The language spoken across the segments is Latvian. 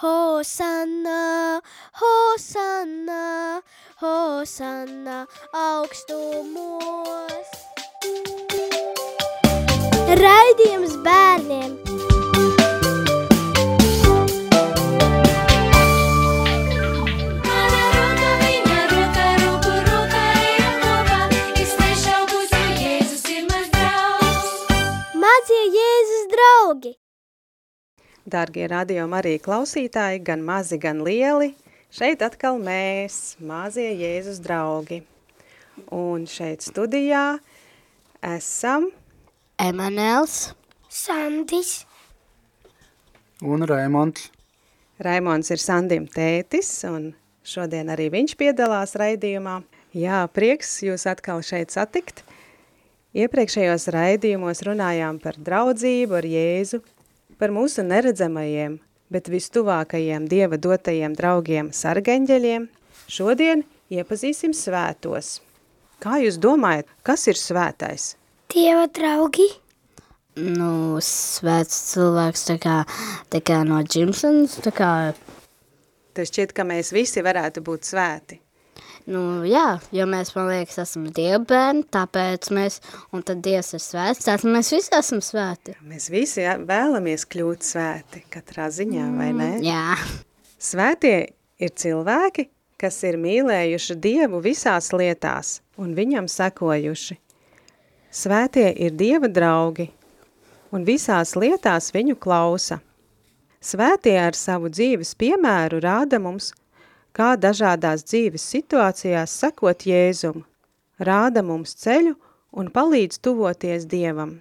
Hosanna, Hosanna, Hosanna augstumos. Raidījums bērniem! Dārgie radio arī klausītāji, gan mazi, gan lieli, šeit atkal mēs, mazie Jēzus draugi. Un šeit studijā esam Emanuels, Sandis, Un Raimonds. Raimons ir Sandim tētis, un šodien arī viņš piedalās raidījumā. Jā, prieks jūs atkal šeit satikt. Iepriekšējos raidījumos runājām par draudzību ar Jēzu, par mūsu neredzamajiem, bet vistuvākajiem Dieva dotajiem draugiem sargeņģeļiem. Šodien iepazīsim svētos. Kā jūs domājat, kas ir svētais? Dieva draugi, Nu, svēts cilvēks tā kā, tā kā no dzimšanas, tā kā, Tas šķiet, ka mēs visi varētu būt svēti. Nu, jā, jo mēs, man liekas, esam Dieva bērni, tāpēc mēs, un tad Dievs ir svēts, tātad mēs visi esam svēti. Mēs visi jā, vēlamies kļūt svēti katrā ziņā, vai ne? Jā, Svētie ir cilvēki, kas ir mīlējuši Dievu visās lietās un viņam sekojuši. Svētie ir Dieva draugi un visās lietās viņu klausa. Svētie ar savu dzīves piemēru rāda mums, kā dažādās dzīves situācijās sekot Jēzum, rāda mums ceļu un palīdz tuvoties Dievam.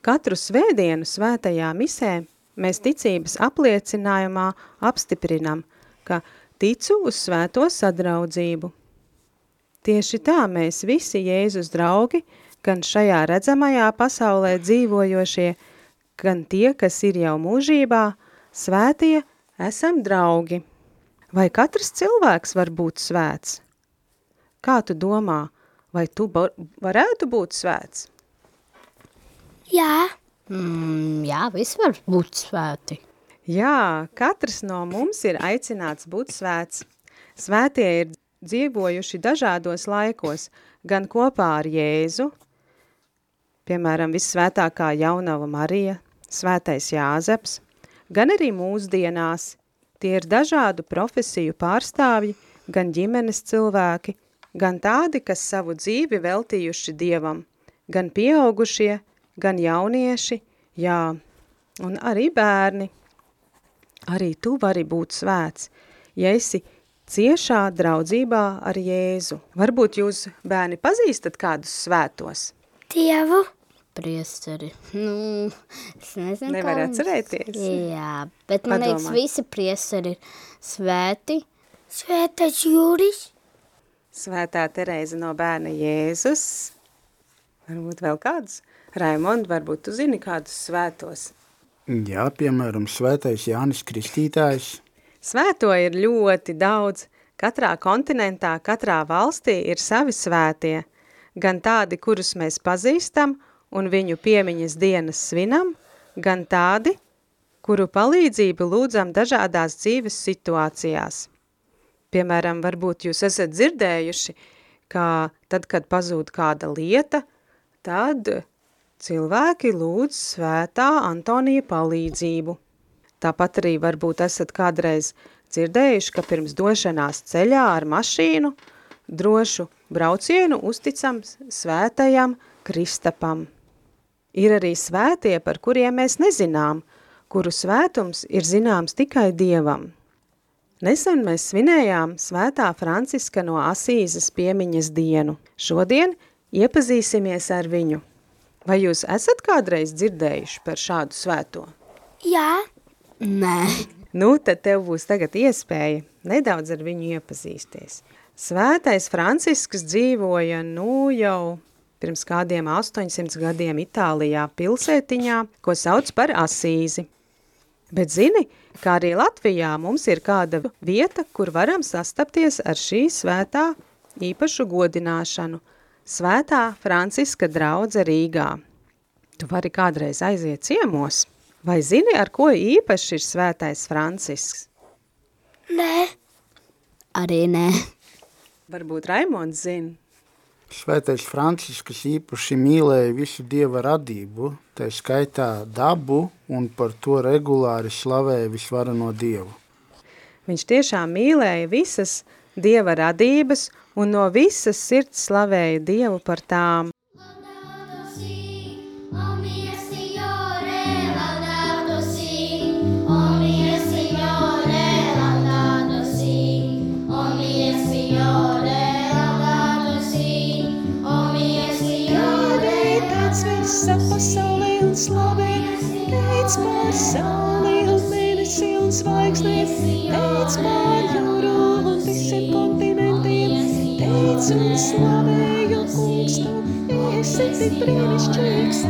Katru svētdienu svētajā misē mēs ticības apliecinājumā apstiprinam, ka ticu uz svēto sadraudzību. Tieši tā mēs visi Jēzus draugi, gan šajā redzamajā pasaulē dzīvojošie, gan tie, kas ir jau mūžībā, svētie, esam draugi. Vai katrs cilvēks var būt svēts? Kā tu domā, vai tu varētu būt svēts? jā, mm, jā, visi var būt svēti. Jā, katrs no mums ir aicināts būt svēts. Svētie ir dzīvojuši dažādos laikos, gan kopā ar Jēzu, piemēram, vissvētākā jaunava Marija, svētais Jāzeps, gan arī mūsdienās. Tie ir dažādu profesiju pārstāvji, gan ģimenes cilvēki, gan tādi, kas savu dzīvi veltījuši Dievam, gan pieaugušie, gan jaunieši, jā, un arī bērni. Arī tu vari būt svēts, ja esi ciešā draudzībā ar Jēzu. Varbūt jūs, bērni, pazīstat kādus svētos? Dievu, Priesteri. Nu, es nezinu, Nevar atcerēties? Jā, bet man liekas, Padomā. visi priesteri ir svēti. Svētais Jūris, Svētā Terēza no bērna Jēzus. Varbūt vēl kādus? Raimond, varbūt tu zini kādus svētos? Jā, piemēram, svētais Jānis Kristītājs. Svēto ir ļoti daudz. Katrā kontinentā, katrā valstī ir savi svētie. Gan tādi, kurus mēs pazīstam un viņu piemiņas dienas svinam, gan tādi, kuru palīdzību lūdzam dažādās dzīves situācijās. Piemēram, varbūt jūs esat dzirdējuši, ka tad, kad pazūd kāda lieta, tad cilvēki lūdz svētā Antonija palīdzību. Tāpat arī varbūt esat kādreiz dzirdējuši, ka pirms došanās ceļā ar mašīnu drošu braucienu uzticam svētajam Kristapam. Ir arī svētie, par kuriem mēs nezinām, kuru svētums ir zināms tikai Dievam. Nesen mēs svinējām svētā Franciska no Asīzes piemiņas dienu. Šodien iepazīsimies ar viņu. Vai jūs esat kādreiz dzirdējuši par šādu svēto? jā, Nē, Nu, tad tev būs tagad iespēja nedaudz ar viņu iepazīsties. Svētais Francisks dzīvoja, nu, jau pirms kādiem 800 gadiem Itālijā pilsētiņā, ko sauc par Asīzi. Bet zini, kā arī Latvijā mums ir kāda vieta, kur varam sastapties ar šī svētā īpašu godināšanu – Svētā Franciska draudze Rīgā. Tu vari kādreiz aiziet ciemos. Vai zini, ar ko īpaši ir svētais Francisks? Nē, Arī nē. Varbūt Raimonds zina. Svētais Francisks īpaši mīlēja visu dieva radību, tā skaitā dabu un par to regulāri slavēja visvarano dievu. Viņš tiešām mīlēja visas dieva radības un no visas sirds slavēja dievu par tām. Esi tik brīnišķīgs.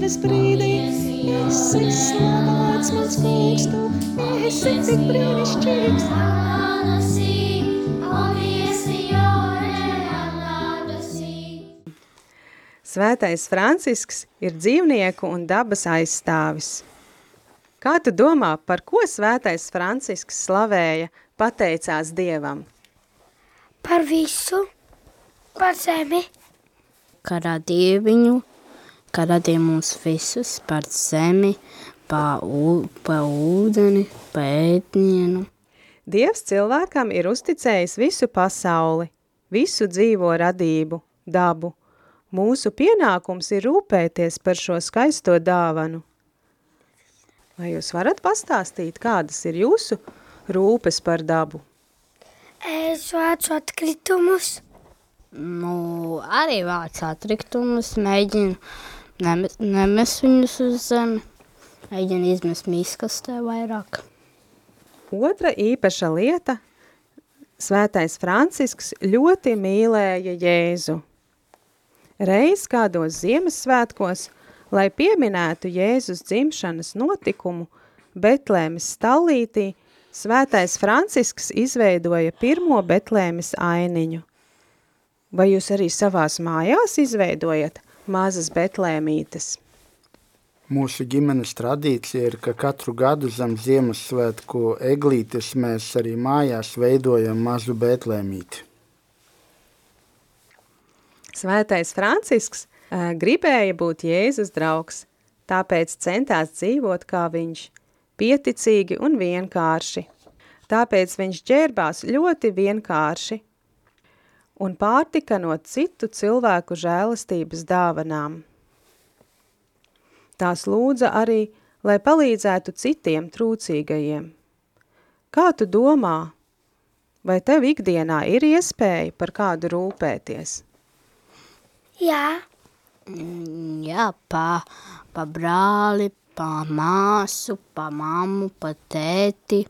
Dzīves brīdi, esi slavēts mans kungs tu, esi tik brīnišķīgs. Svētais Francisks ir dzīvnieku un dabas aizstāvis. Kā tu domā, par ko svētais Francisks slavēja, pateicās Dievam? par visu, par zemi, Kā radīja viņu, kā radīja mūs visus par zemi, pa, ū, pa ūdeni, pa ēdnienu. Dievs cilvēkam ir uzticējis visu pasauli, visu dzīvo radību, dabu. Mūsu pienākums ir rūpēties par šo skaisto dāvanu. Vai jūs varat pastāstīt, kādas ir jūsu rūpes par dabu? es vācu atkritumus, Nu, arī vāc atriktumus, mēģinu nemes, nemes viņus uz zemi, mēģinu izmest miskastē vairāk. Otra īpaša lieta – svētais Francisks ļoti mīlēja Jēzu. Reiz kādos Ziemassvētkos, lai pieminētu Jēzus dzimšanas notikumu, Betlēmes stallītī, svētais Francisks izveidoja pirmo Betlēmes ainiņu. Vai jūs arī savās mājās izveidojat mazas Betlēmītes? Mūsu ģimenes tradīcija ir, ka katru gadu zem Ziemassvētku eglītes mēs arī mājās veidojam mazu Betlēmīti. Svētais Francisks uh, gribēja būt Jēzus draugs, tāpēc centās dzīvot kā viņš, pieticīgi un vienkārši. Tāpēc viņš ģērbās ļoti vienkārši un pārtika no citu cilvēku žēlastības dāvanām. Tās lūdza arī, lai palīdzētu citiem trūcīgajiem. Kā tu domā, vai tev ikdienā ir iespēja par kādu rūpēties? jā, Mm, Jā, pa, pa brāli, pa māsu, pa mammu, pa tēti,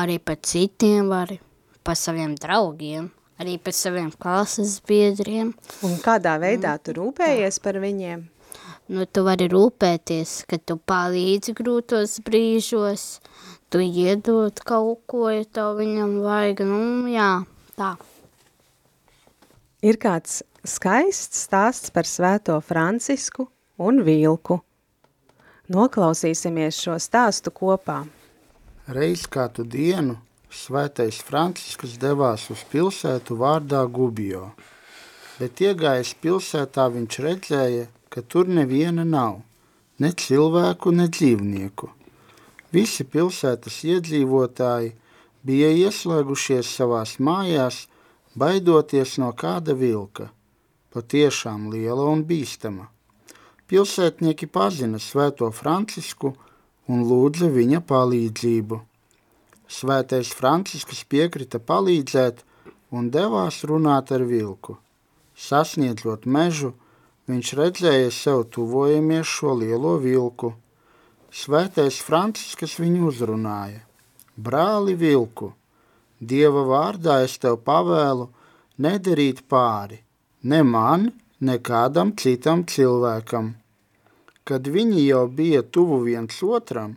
arī pa citiem var, pa saviem draugiem, arī pa saviem klases biedriem. Un kādā veidā tu rūpējies par viņiem? Nu, tu vari rūpēties, ka tu palīdzi grūtos brīžos, tu iedod kaut ko, ja tev viņam vajag, nu, jā, tā. Ir kāds skaists stāsts par svēto Francisku un vilku. Noklausīsimies šo stāstu kopā. Reiz kādu dienu svētais Francisks devās uz pilsētu vārdā Gubio, bet iegājis pilsētā viņš redzēja, ka tur neviena nav, ne cilvēku, ne dzīvnieku. Visi pilsētas iedzīvotāji bija ieslēgušies savās mājās, baidoties no kāda vilka, patiešām liela un bīstama. Pilsētnieki pazina svēto Francisku un lūdza viņa palīdzību. Svētais Francisks piekrita palīdzēt un devās runāt ar vilku. Sasniedzot mežu, viņš redzēja sev tuvojamies šo lielo vilku. Svētais Francisks viņu uzrunāja. Brāli vilku, Dieva vārdā es tev pavēlu nedarīt pāri, ne man, ne kādam citam cilvēkam. Kad viņi jau bija tuvu viens otram,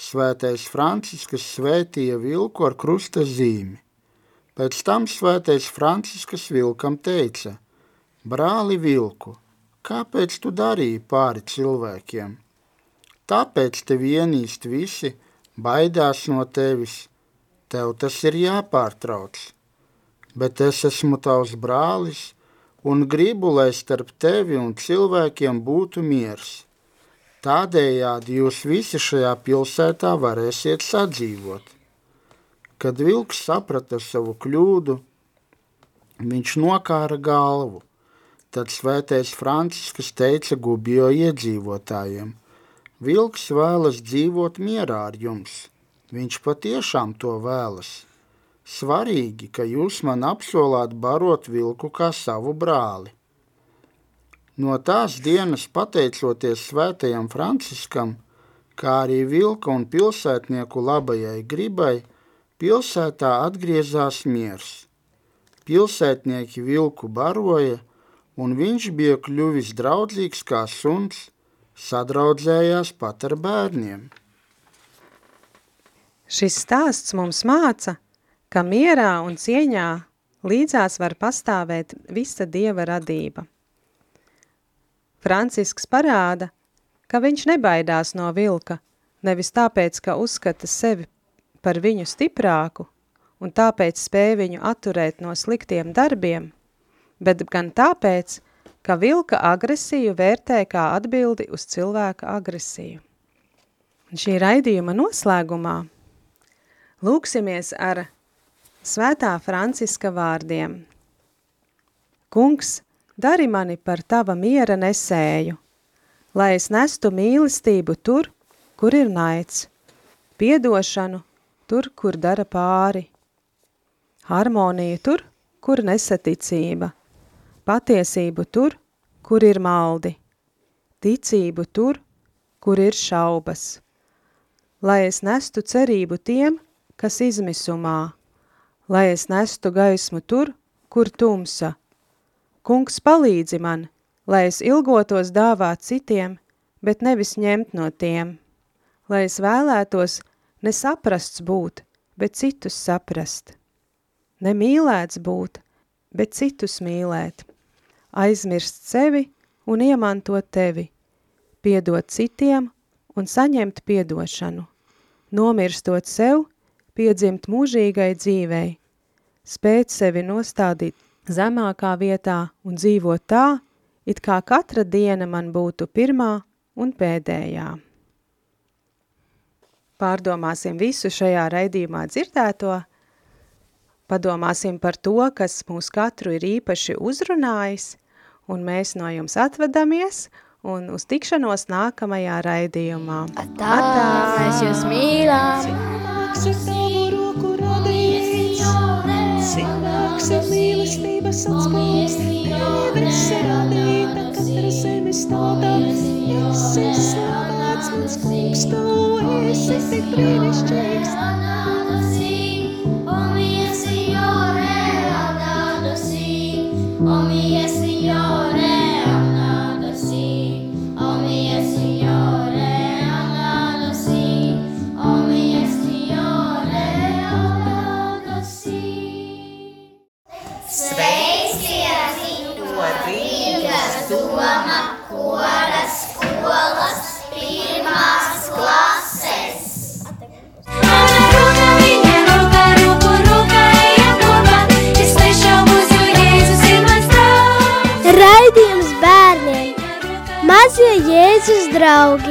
svētais Franciskas svētīja vilku ar krusta zīmi. Pēc tam svētais Franciskas vilkam teica, brāli vilku, kāpēc tu darīji pāri cilvēkiem? Tāpēc tevi ienīst visi, baidās no tevis, tev tas ir jāpārtrauc. Bet es esmu tavs brālis un gribu, lai starp tevi un cilvēkiem būtu miers. Tādējādi jūs visi šajā pilsētā varēsiet sadzīvot. Kad vilks saprata savu kļūdu, viņš nokāra galvu. Tad svētais Franciskas teica gubjo iedzīvotājiem, vilks vēlas dzīvot mierā ar jums. Viņš patiešām to vēlas. Svarīgi, ka jūs man apsolāt barot vilku kā savu brāli. No tās dienas pateicoties svētajam Franciskam, kā arī vilka un pilsētnieku labajai gribai, pilsētā atgriezās miers. Pilsētnieki vilku baroja, un viņš bija kļuvis draudzīgs kā suns, sadraudzējās pat ar bērniem. Šis stāsts mums māca, ka mierā un cieņā līdzās var pastāvēt visa Dieva radība. Francisks parāda, ka viņš nebaidās no vilka, nevis tāpēc, ka uzskata sevi par viņu stiprāku un tāpēc spēj viņu atturēt no sliktiem darbiem, bet gan tāpēc, ka vilka agresiju vērtē kā atbildi uz cilvēka agresiju. Un šī raidījuma noslēgumā lūksimies ar svētā Franciska vārdiem. Kungs, dari mani par tava miera nesēju, lai es nestu mīlestību tur, kur ir naids, piedošanu tur, kur dara pāri, harmoniju tur, kur nesaticība, patiesību tur, kur ir maldi, ticību tur, kur ir šaubas, lai es nestu cerību tiem, kas izmisumā, lai es nestu gaismu tur, kur tumsa. Kungs palīdzi man, lai es ilgotos dāvāt citiem, bet nevis ņemt no tiem, lai es vēlētos nesaprasts būt, bet citus saprast, nemīlēts būt, bet citus mīlēt, aizmirst sevi un iemantot tevi, piedot citiem un saņemt piedošanu, nomirstot sev, piedzimt mūžīgai dzīvei, spēt sevi nostādīt zemākā vietā un dzīvot tā, it kā katra diena man būtu pirmā un pēdējā. Pārdomāsim visu šajā raidījumā dzirdēto, padomāsim par to, kas mūs katru ir īpaši uzrunājis, un mēs no jums atvedamies un uz tikšanos nākamajā raidījumā. Tā, mēs jūs mīlam! Cilvēks ar tavu roku radījis, cilvēks ir mīlestības atspūs, tevis ir radīta katra zemes tauta, esi slavēts mans kungs, tu esi tik brīnišķīgs. Jo Jēzus ir mans draugs. Raidījums bērniem! Mazie Jēzus draugi!